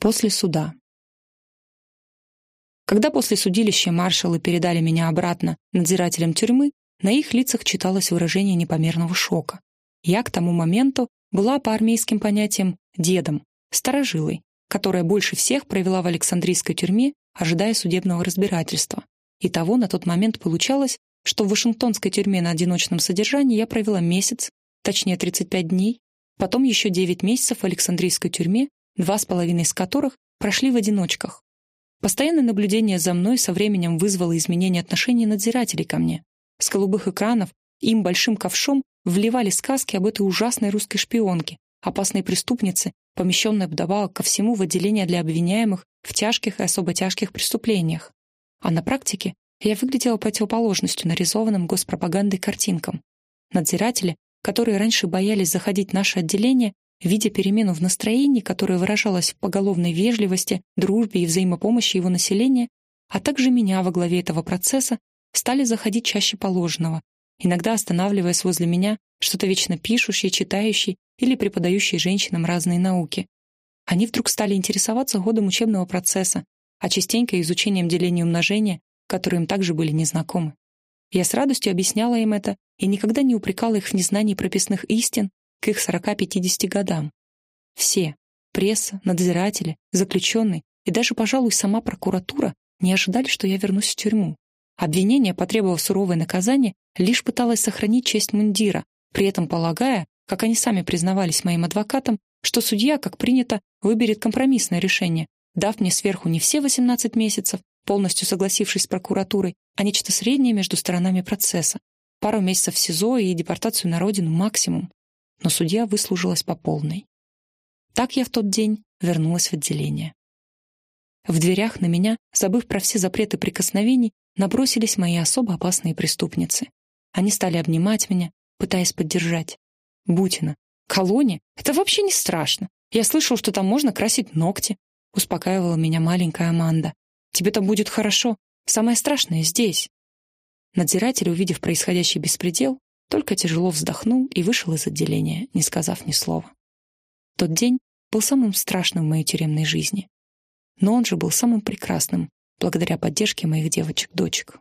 После суда. Когда после судилища маршалы передали меня обратно надзирателям тюрьмы, на их лицах читалось выражение непомерного шока. Я к тому моменту была по армейским понятиям дедом, старожилой, которая больше всех провела в Александрийской тюрьме, ожидая судебного разбирательства. И того на тот момент получалось, что в Вашингтонской тюрьме на одиночном содержании я провела месяц, точнее 35 дней, потом еще 9 месяцев в Александрийской тюрьме два с половиной из которых прошли в одиночках. Постоянное наблюдение за мной со временем вызвало изменение отношений надзирателей ко мне. С голубых экранов им большим ковшом вливали сказки об этой ужасной русской шпионке, опасной преступнице, помещенной вдобавок ко всему в отделение для обвиняемых в тяжких и особо тяжких преступлениях. А на практике я выглядела противоположностью нарисованным госпропагандой картинкам. Надзиратели, которые раньше боялись заходить в наше отделение, Видя перемену в настроении, которая выражалась в поголовной вежливости, дружбе и взаимопомощи его населения, а также меня во главе этого процесса, стали заходить чаще положенного, иногда останавливаясь возле меня, что-то вечно пишущие, читающие или преподающие женщинам разные науки. Они вдруг стали интересоваться ходом учебного процесса, а частенько изучением деления и умножения, которые им также были незнакомы. Я с радостью объясняла им это и никогда не упрекала их в незнании прописных истин к их 40-50 годам. Все — пресса, надзиратели, заключенный и даже, пожалуй, сама прокуратура не ожидали, что я вернусь в тюрьму. Обвинение, потребовав суровое наказание, лишь пыталось сохранить честь мундира, при этом полагая, как они сами признавались моим адвокатам, что судья, как принято, выберет компромиссное решение, дав мне сверху не все 18 месяцев, полностью согласившись с прокуратурой, а нечто среднее между сторонами процесса. Пару месяцев в СИЗО и депортацию на родину максимум но судья выслужилась по полной. Так я в тот день вернулась в отделение. В дверях на меня, забыв про все запреты прикосновений, набросились мои особо опасные преступницы. Они стали обнимать меня, пытаясь поддержать. «Бутина, колония? Это вообще не страшно. Я слышал, что там можно красить ногти», — успокаивала меня маленькая Аманда. «Тебе там будет хорошо. Самое страшное здесь». Надзиратель, увидев происходящий беспредел, только тяжело вздохнул и вышел из отделения, не сказав ни слова. Тот день был самым страшным в моей тюремной жизни. Но он же был самым прекрасным, благодаря поддержке моих девочек-дочек.